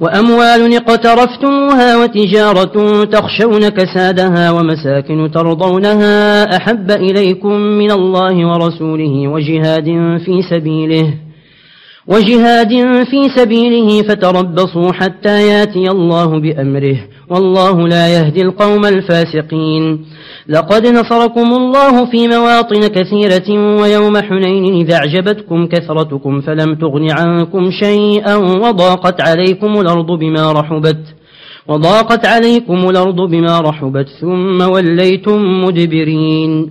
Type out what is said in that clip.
وأموال اقترفتموها وتجارة تخشون كسادها ومساكن ترضونها أحب إليكم من الله ورسوله وجهاد في سبيله وجهاد في سبيله فتربصوا حتى ياتي الله بأمره والله لا يهدي القوم الفاسقين. لقد نصركم الله في مواطن كثيرة ويوم حنين إذا أعجبتكم كثرتكم فلم تغن عنكم شيئا وضاقت عليكم الأرض بما رحبت وضاقت عليكم الأرض بما رحبت ثم وليتم مدبرين.